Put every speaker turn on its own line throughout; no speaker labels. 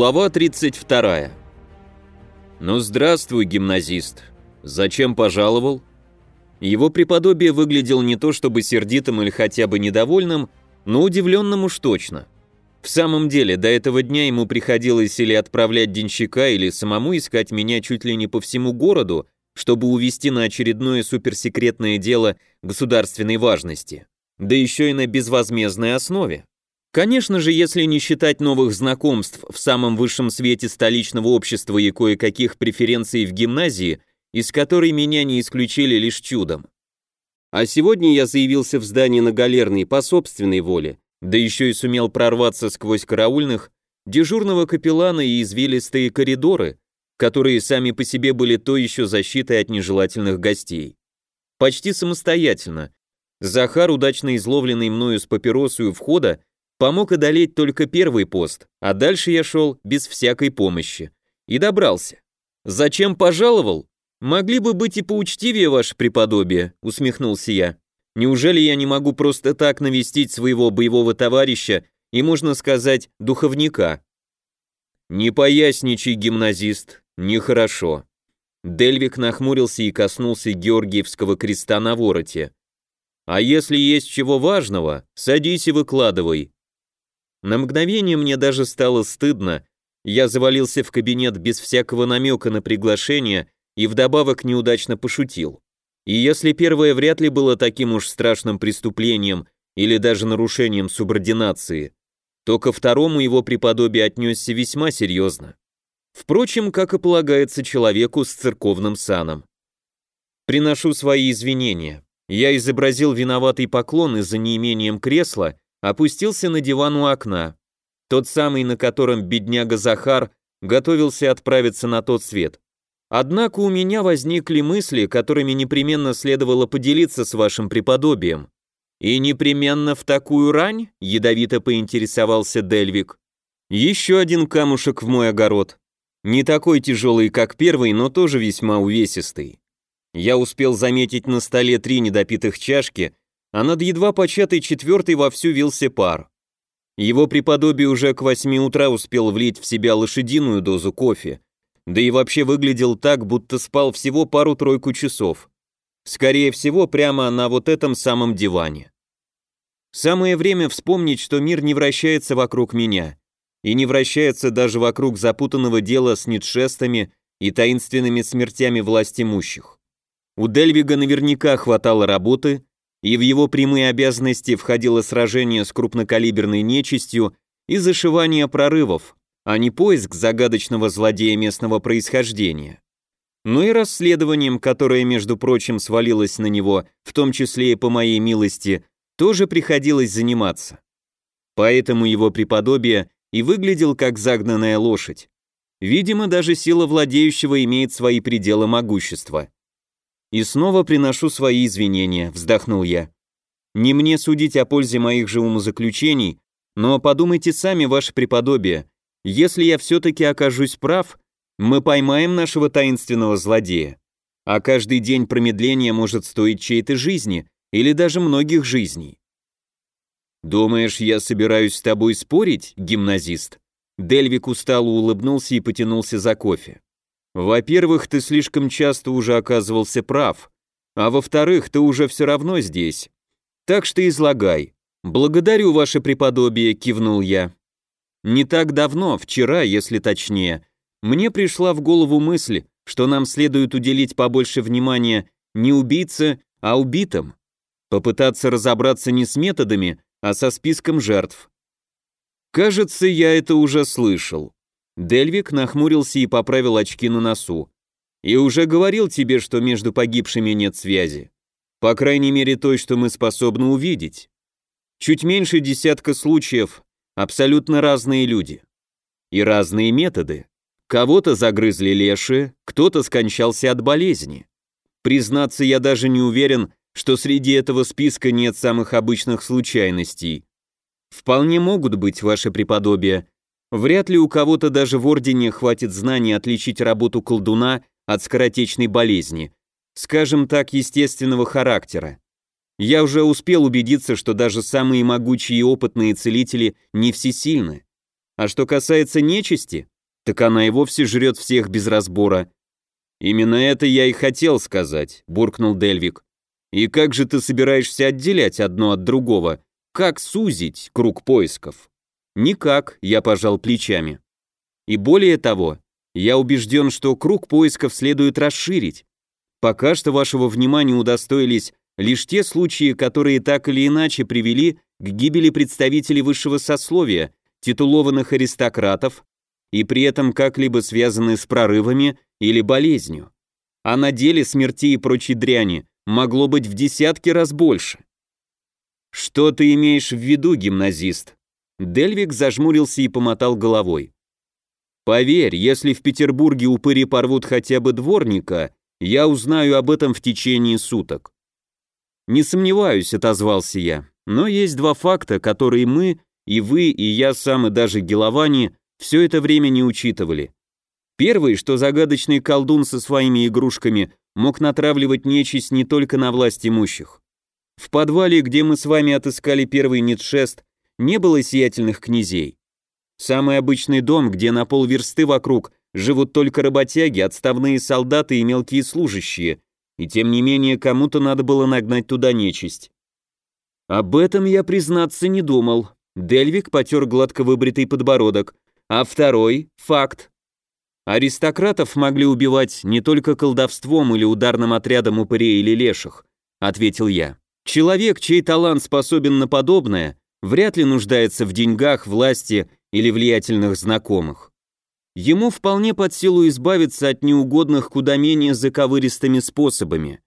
Глава 32. Ну здравствуй, гимназист. Зачем пожаловал? Его преподобие выглядел не то чтобы сердитым или хотя бы недовольным, но удивленным уж точно. В самом деле, до этого дня ему приходилось или отправлять денщика, или самому искать меня чуть ли не по всему городу, чтобы увести на очередное суперсекретное дело государственной важности. Да еще и на безвозмездной основе. Конечно же, если не считать новых знакомств в самом высшем свете столичного общества и кое-каких преференций в гимназии, из которой меня не исключили лишь чудом. А сегодня я заявился в здание на Галерной по собственной воле, да еще и сумел прорваться сквозь караульных, дежурного капеллана и извилистые коридоры, которые сами по себе были то еще защитой от нежелательных гостей. Почти самостоятельно. Захар, удачно изловленный мною с папиросой у входа, Помог одолеть только первый пост, а дальше я шел без всякой помощи. И добрался. Зачем пожаловал? Могли бы быть и поучтивее, ваше преподобие, усмехнулся я. Неужели я не могу просто так навестить своего боевого товарища и, можно сказать, духовника? Не поясничай, гимназист, нехорошо. Дельвик нахмурился и коснулся Георгиевского креста на вороте. А если есть чего важного, садись и выкладывай. На мгновение мне даже стало стыдно. Я завалился в кабинет без всякого намека на приглашение и вдобавок неудачно пошутил. И если первое вряд ли было таким уж страшным преступлением или даже нарушением субординации, то ко второму его преподобие отнесся весьма серьезно. Впрочем, как и полагается человеку с церковным саном. Приношу свои извинения. Я изобразил виноватый поклон из-за неимением кресла опустился на диван у окна, тот самый, на котором бедняга Захар готовился отправиться на тот свет. Однако у меня возникли мысли, которыми непременно следовало поделиться с вашим преподобием. И непременно в такую рань, ядовито поинтересовался Дельвик. Еще один камушек в мой огород. Не такой тяжелый, как первый, но тоже весьма увесистый. Я успел заметить на столе три недопитых чашки, а над едва початой четвертой вовсю вился пар. Его преподобие уже к восьми утра успел влить в себя лошадиную дозу кофе, да и вообще выглядел так, будто спал всего пару-тройку часов. Скорее всего, прямо на вот этом самом диване. Самое время вспомнить, что мир не вращается вокруг меня, и не вращается даже вокруг запутанного дела с нитшестами и таинственными смертями власть имущих. У Дельвига наверняка хватало работы, и в его прямые обязанности входило сражение с крупнокалиберной нечистью и зашивание прорывов, а не поиск загадочного злодея местного происхождения. Но и расследованием, которое, между прочим, свалилось на него, в том числе и по моей милости, тоже приходилось заниматься. Поэтому его преподобие и выглядел как загнанная лошадь. Видимо, даже сила владеющего имеет свои пределы могущества. «И снова приношу свои извинения», — вздохнул я. «Не мне судить о пользе моих же умозаключений, но подумайте сами, ваше преподобие, если я все-таки окажусь прав, мы поймаем нашего таинственного злодея, а каждый день промедления может стоить чьей-то жизни или даже многих жизней». «Думаешь, я собираюсь с тобой спорить, гимназист?» Дельвик устало улыбнулся и потянулся за кофе. Во-первых, ты слишком часто уже оказывался прав, а во-вторых, ты уже все равно здесь. Так что излагай. Благодарю, ваше преподобие, кивнул я. Не так давно, вчера, если точнее, мне пришла в голову мысль, что нам следует уделить побольше внимания не убийце, а убитым. Попытаться разобраться не с методами, а со списком жертв. Кажется, я это уже слышал. Дельвик нахмурился и поправил очки на носу. «И уже говорил тебе, что между погибшими нет связи. По крайней мере той, что мы способны увидеть. Чуть меньше десятка случаев, абсолютно разные люди. И разные методы. Кого-то загрызли леши, кто-то скончался от болезни. Признаться, я даже не уверен, что среди этого списка нет самых обычных случайностей. Вполне могут быть, ваше преподобие, Вряд ли у кого-то даже в Ордене хватит знаний отличить работу колдуна от скоротечной болезни, скажем так, естественного характера. Я уже успел убедиться, что даже самые могучие и опытные целители не всесильны. А что касается нечисти, так она и вовсе жрет всех без разбора. Именно это я и хотел сказать, буркнул Дельвик. И как же ты собираешься отделять одно от другого? Как сузить круг поисков? Никак, я пожал плечами. И более того, я убежден, что круг поисков следует расширить. Пока что вашего внимания удостоились лишь те случаи, которые так или иначе привели к гибели представителей высшего сословия, титулованных аристократов, и при этом как-либо связаны с прорывами или болезнью. А на деле смерти и прочей дряни могло быть в десятки раз больше. Что ты имеешь в виду, гимназист? Дельвик зажмурился и помотал головой. Поверь, если в Петербурге упыри порвут хотя бы дворника, я узнаю об этом в течение суток. Не сомневаюсь, отозвался я, но есть два факта, которые мы, и вы, и я сам, и даже Геловани все это время не учитывали. Первый, что загадочный колдун со своими игрушками мог натравливать нечисть не только на власть имущих. В подвале, где мы с вами отыскали первый Ницшест, не было сиятельных князей. Самый обычный дом, где на полверсты вокруг живут только работяги, отставные солдаты и мелкие служащие, и тем не менее кому-то надо было нагнать туда нечисть. Об этом я, признаться, не думал. Дельвик потер гладко выбритый подбородок. А второй — факт. Аристократов могли убивать не только колдовством или ударным отрядом упырей или леших, ответил я. Человек, чей талант способен на подобное, вряд ли нуждается в деньгах, власти или влиятельных знакомых. Ему вполне под силу избавиться от неугодных куда менее заковыристыми способами.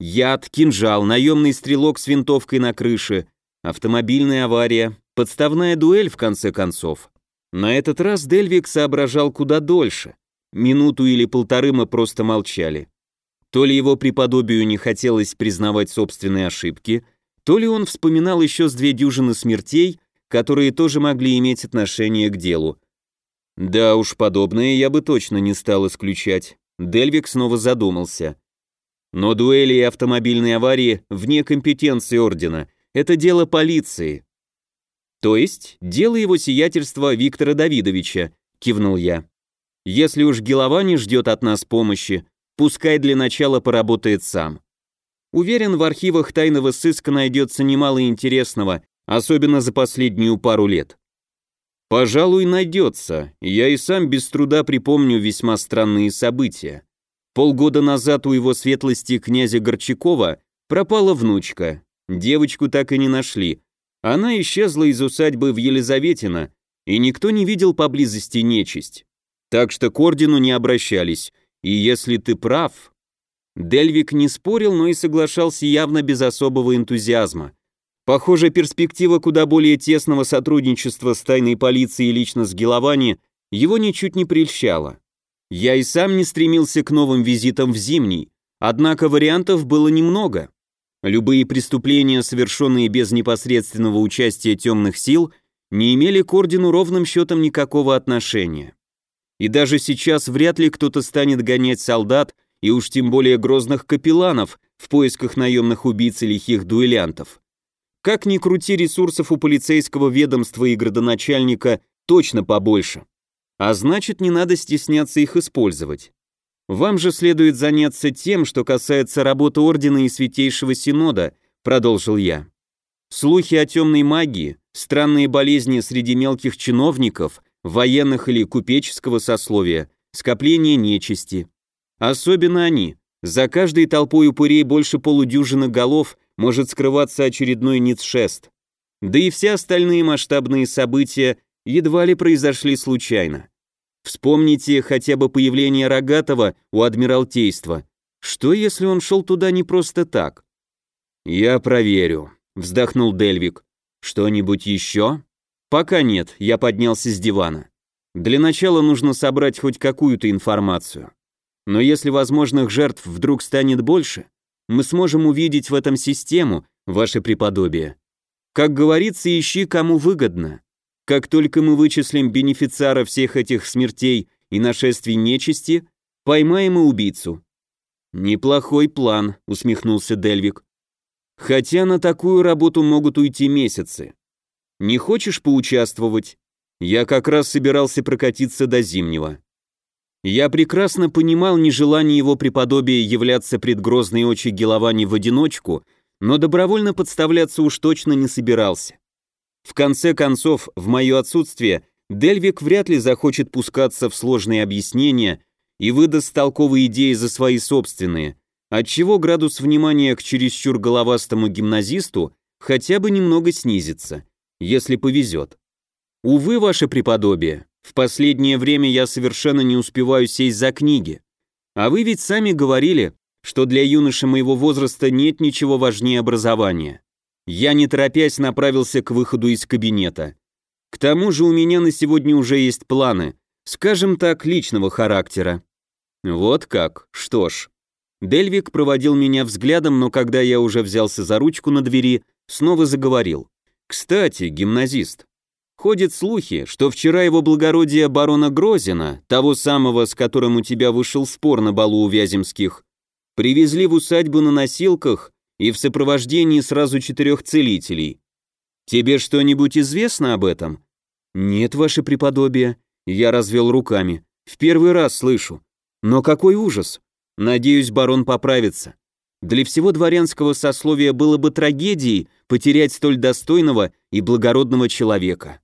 Яд, кинжал, наемный стрелок с винтовкой на крыше, автомобильная авария, подставная дуэль в конце концов. На этот раз Дельвик соображал куда дольше. Минуту или полторы мы просто молчали. То ли его преподобию не хотелось признавать собственные ошибки, то ли он вспоминал еще с две дюжины смертей, которые тоже могли иметь отношение к делу. Да уж, подобное я бы точно не стал исключать. Дельвик снова задумался. Но дуэли и автомобильные аварии вне компетенции ордена. Это дело полиции. То есть, дело его сиятельства Виктора Давидовича, кивнул я. Если уж Геловани ждет от нас помощи, пускай для начала поработает сам. Уверен, в архивах тайного сыска найдется немало интересного, особенно за последнюю пару лет. Пожалуй, найдется. Я и сам без труда припомню весьма странные события. Полгода назад у его светлости князя Горчакова пропала внучка. Девочку так и не нашли. Она исчезла из усадьбы в Елизаветино, и никто не видел поблизости нечисть. Так что к ордену не обращались. И если ты прав... Дельвик не спорил, но и соглашался явно без особого энтузиазма. Похоже, перспектива куда более тесного сотрудничества с тайной полицией лично с Геловани его ничуть не прельщала. Я и сам не стремился к новым визитам в Зимний, однако вариантов было немного. Любые преступления, совершенные без непосредственного участия темных сил, не имели к ордену ровным счетом никакого отношения. И даже сейчас вряд ли кто-то станет гонять солдат и уж тем более грозных капелланов в поисках наемных убийц и лихих дуэлянтов. Как ни крути, ресурсов у полицейского ведомства и градоначальника точно побольше. А значит, не надо стесняться их использовать. Вам же следует заняться тем, что касается работы Ордена и Святейшего Синода, продолжил я. Слухи о темной магии, странные болезни среди мелких чиновников, военных или купеческого сословия, скопление нечисти. Особенно они. За каждой толпой упырей больше полудюжины голов может скрываться очередной Ницшест. Да и все остальные масштабные события едва ли произошли случайно. Вспомните хотя бы появление Рогатого у Адмиралтейства. Что, если он шел туда не просто так? «Я проверю», — вздохнул Дельвик. «Что-нибудь еще?» «Пока нет», — я поднялся с дивана. «Для начала нужно собрать хоть какую-то информацию. Но если возможных жертв вдруг станет больше, мы сможем увидеть в этом систему, ваше преподобие. Как говорится, ищи кому выгодно. Как только мы вычислим бенефициара всех этих смертей и нашествий нечисти, поймаем и убийцу. Неплохой план, усмехнулся Дельвик. Хотя на такую работу могут уйти месяцы. Не хочешь поучаствовать? Я как раз собирался прокатиться до Зимнего. Я прекрасно понимал нежелание его преподобия являться пред грозные очи Геловани в одиночку, но добровольно подставляться уж точно не собирался. В конце концов, в мое отсутствие, Дельвик вряд ли захочет пускаться в сложные объяснения и выдаст толковые идеи за свои собственные, отчего градус внимания к чересчур головастому гимназисту хотя бы немного снизится, если повезет. Увы, ваше преподобие, в последнее время я совершенно не успеваю сесть за книги. А вы ведь сами говорили, что для юноши моего возраста нет ничего важнее образования. Я не торопясь направился к выходу из кабинета. К тому же у меня на сегодня уже есть планы, скажем так, личного характера. Вот как, что ж. Дельвик проводил меня взглядом, но когда я уже взялся за ручку на двери, снова заговорил. «Кстати, гимназист, ходят слухи, что вчера его благородие барона Грозина, того самого, с которым у тебя вышел спор на балу у Вяземских, привезли в усадьбу на носилках и в сопровождении сразу четырех целителей. Тебе что-нибудь известно об этом? Нет, ваше преподобие, я развел руками. В первый раз слышу. Но какой ужас. Надеюсь, барон поправится. Для всего дворянского сословия было бы трагедией потерять столь достойного и благородного человека.